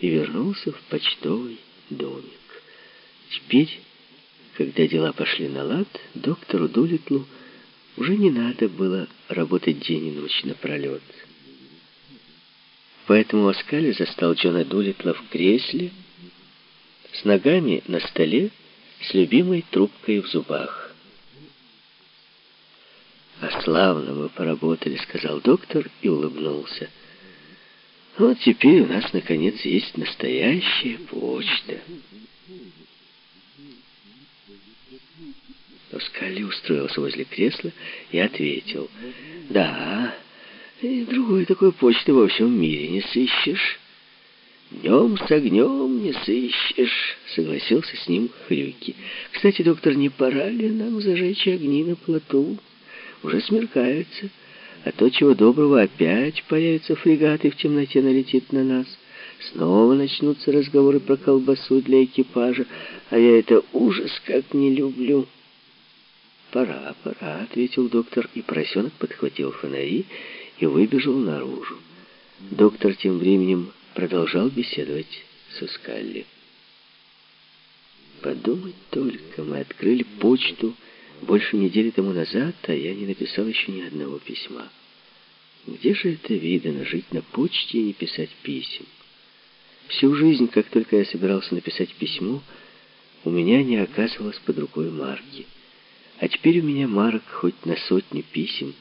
и вернулся в почтовый домик. Теперь, когда дела пошли на лад, доктору Дулитлу уже не надо было работать день и ночь напролет. Поэтому Оскали застал Джона Дулитла в кресле, с ногами на столе, с любимой трубкой в зубах. «А славно мы поработали», — сказал доктор и улыбнулся. «Вот теперь у нас, наконец, есть настоящая почта». Оскали устроился возле кресла и ответил. «Да, и другой такой почты во всем мире не сыщешь». «Днем с огнем не сыщешь», — согласился с ним Хрюки. «Кстати, доктор, не пора ли нам зажечь огни на плоту? Уже смеркается, а то, чего доброго, опять появятся фрегаты в темноте налетит на нас. Снова начнутся разговоры про колбасу для экипажа, а я это ужас как не люблю». «Пора, пора», — ответил доктор, и поросенок подхватил фонари и выбежал наружу. Доктор тем временем продолжал беседовать со Скалли. Подумать только, мы открыли почту больше недели тому назад, а я не написал еще ни одного письма. Где же это видно, жить на почте и не писать писем? Всю жизнь, как только я собирался написать письмо, у меня не оказывалось под рукой марки. А теперь у меня марок хоть на сотню писем,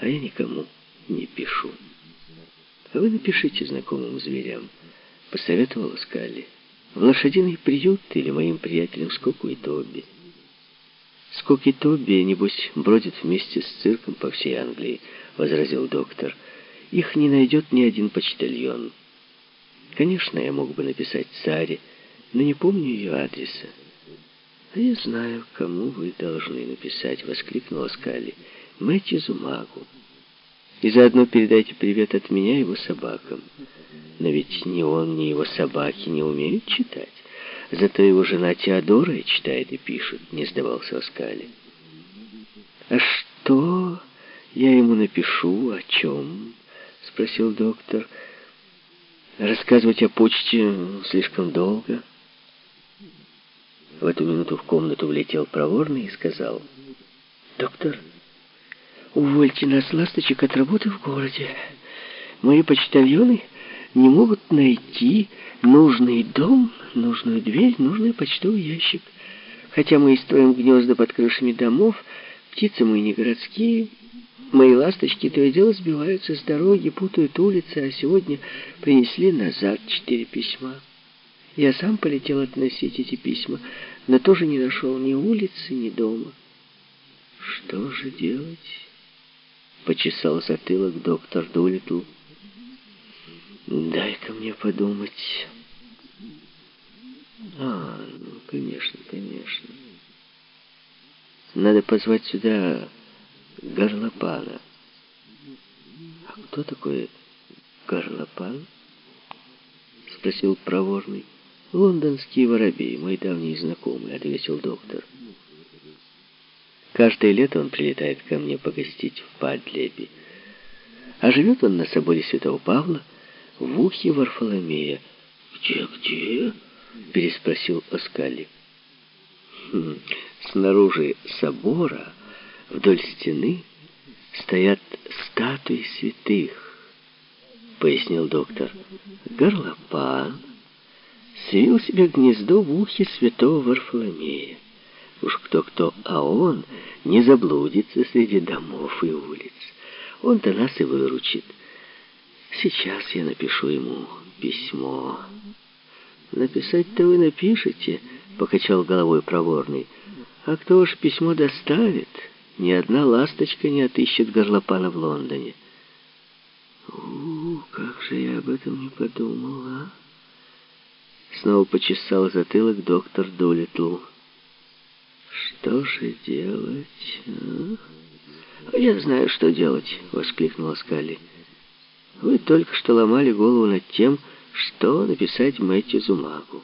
а я никому не пишу. А вы напишите знакомым зверям, посоветовала Скалли. В лошадиный приют или моим приятелям Скоку и Тобби. Скок и Тобби, небось, бродят вместе с цирком по всей Англии, возразил доктор. Их не найдет ни один почтальон. Конечно, я мог бы написать Саре, но не помню ее адреса. «А я знаю, кому вы должны написать», — воскликнула Скалли. «Мэтью Зумагу. И заодно передайте привет от меня его собакам. Но ведь ни он, ни его собаки не умеют читать. Зато его жена Теодора читает и пишет», — не сдавался Оскали. «А что я ему напишу? О чем?» — спросил доктор. «Рассказывать о почте слишком долго». В эту минуту в комнату влетел проворный и сказал, «Доктор, увольте нас, ласточек, от работы в городе. Мои почтальоны не могут найти нужный дом, нужную дверь, нужный почтовый ящик. Хотя мы и строим гнезда под крышами домов, птицы мы не городские». Мои ласточки то и дело сбиваются с дороги, путают улицы, а сегодня принесли назад четыре письма. Я сам полетел относить эти письма, но тоже не нашел ни улицы, ни дома. Что же делать? Почесал затылок доктор Дулитл. Дай-ка мне подумать. А, ну, конечно, конечно. Надо позвать сюда горлопана. А кто такой горлопан? Спросил проворный. «Лондонский воробей, мой давний знакомый», — ответил доктор. «Каждое лето он прилетает ко мне погостить в Падлебе. А живет он на соборе Святого Павла в ухе Варфоломея». «Где, где?» — переспросил Оскали. «Хм, «Снаружи собора, вдоль стены, стоят статуи святых», — пояснил доктор. «Горлопан» свил себе гнездо в ухе святого Варфоломея. Уж кто-кто, а он не заблудится среди домов и улиц. Он-то нас и выручит. Сейчас я напишу ему письмо. Написать-то вы напишете, покачал головой проворный. А кто ж письмо доставит? Ни одна ласточка не отыщет горлопана в Лондоне. У, как же я об этом не подумала. Снова почесал затылок доктор Дулитл. «Что же делать?» а? «Я знаю, что делать», — воскликнула Скалли. «Вы только что ломали голову над тем, что написать Мэтью Зумагу.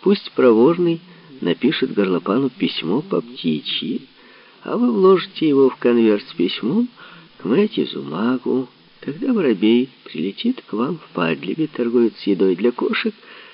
Пусть проворный напишет горлопану письмо по птичьи, а вы вложите его в конверт с письмом к Мэтью Зумагу, Тогда воробей прилетит к вам в Падлибе, торгует с едой для кошек,